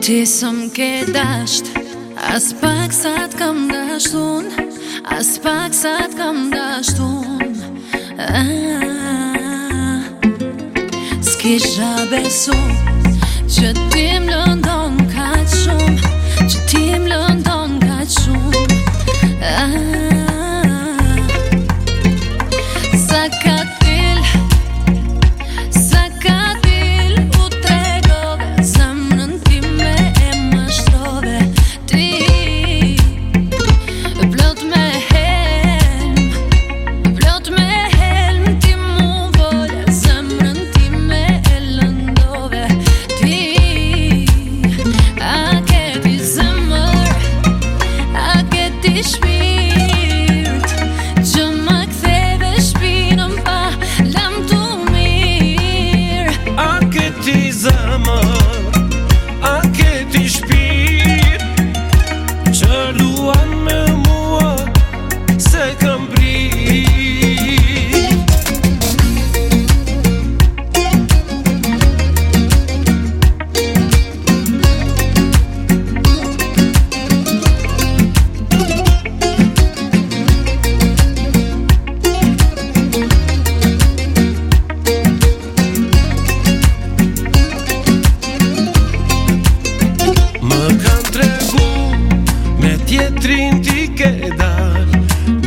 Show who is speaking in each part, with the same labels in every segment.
Speaker 1: Ti së m'ke dasht As pak sa t'kam dasht un As pak sa t'kam dasht un ah, S'ki shabesu Që ti m'lëndon ka shumë Që ti m'lëndon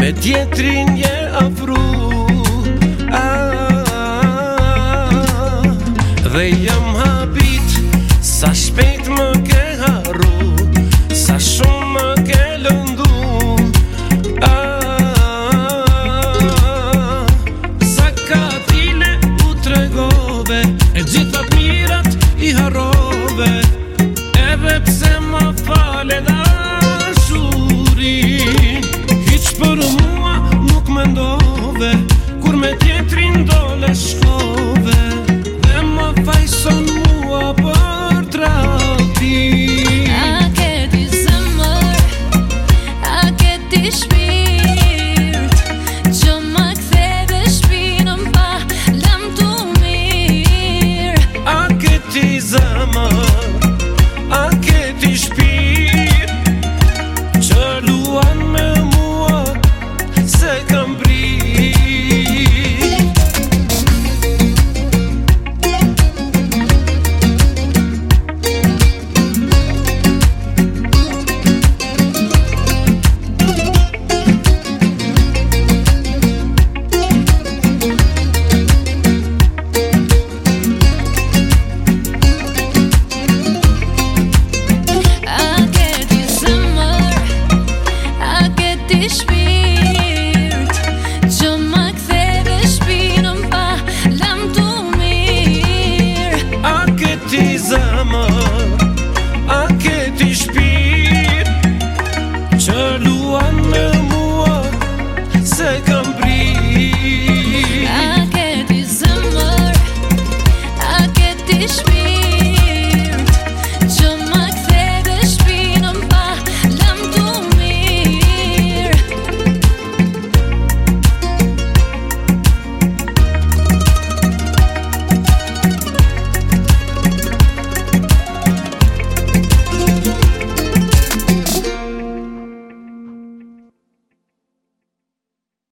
Speaker 2: Me tjetrin je afru ah, Dhe jam A këti shpir Që duan me mua